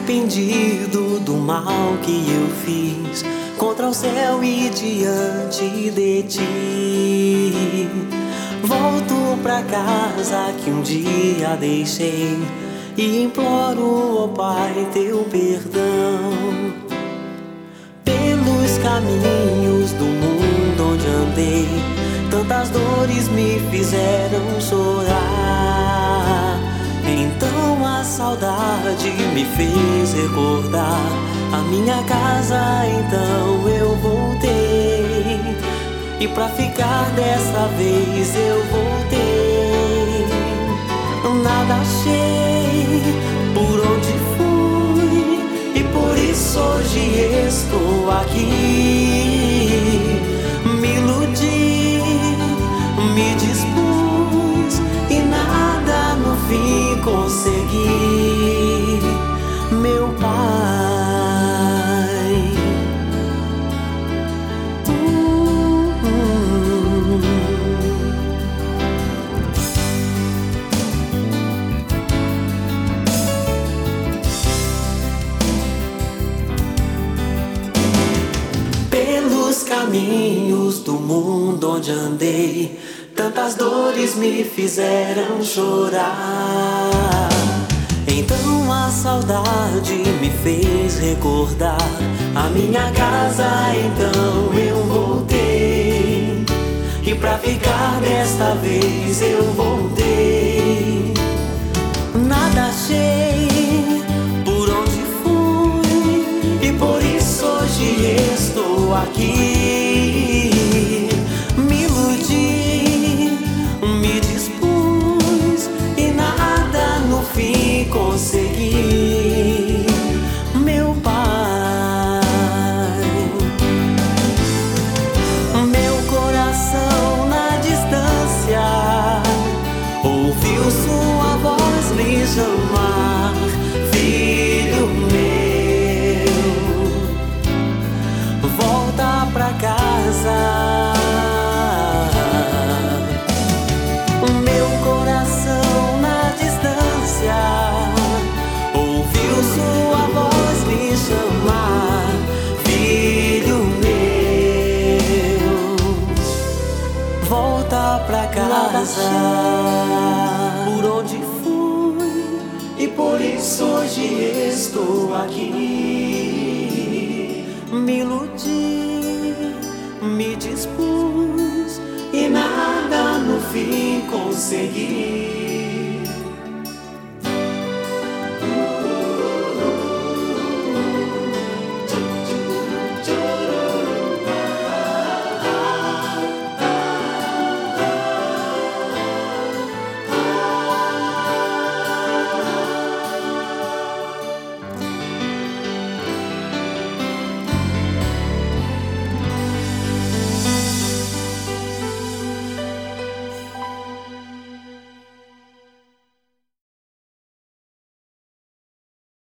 arrependido do mal que eu fiz contra o céu e diante de ti. Volto pra casa que um dia deixei e imploro, ó oh Pai, teu perdão pelos caminhos do mundo onde andei. Tantas dores me fizeram chorar. Saudade me fez recordar a minha casa. Então eu voltei. E pra ficar dessa vez eu voltei. Nada achei por onde fui. E por isso hoje estou aqui. Me iludi, me dispus caminhos do mundo onde andei, tantas dores me fizeram chorar. Então a saudade me fez recordar a minha casa. Então eu voltei. E pra ficar desta vez eu voltei. Nada achei por onde fui. E por isso hoje estou aqui. Pra casa. Meu coração na distância ouviu sua voz me chamar, filho meu volta pra casa. Por onde fui e por isso hoje estou aqui. Dispus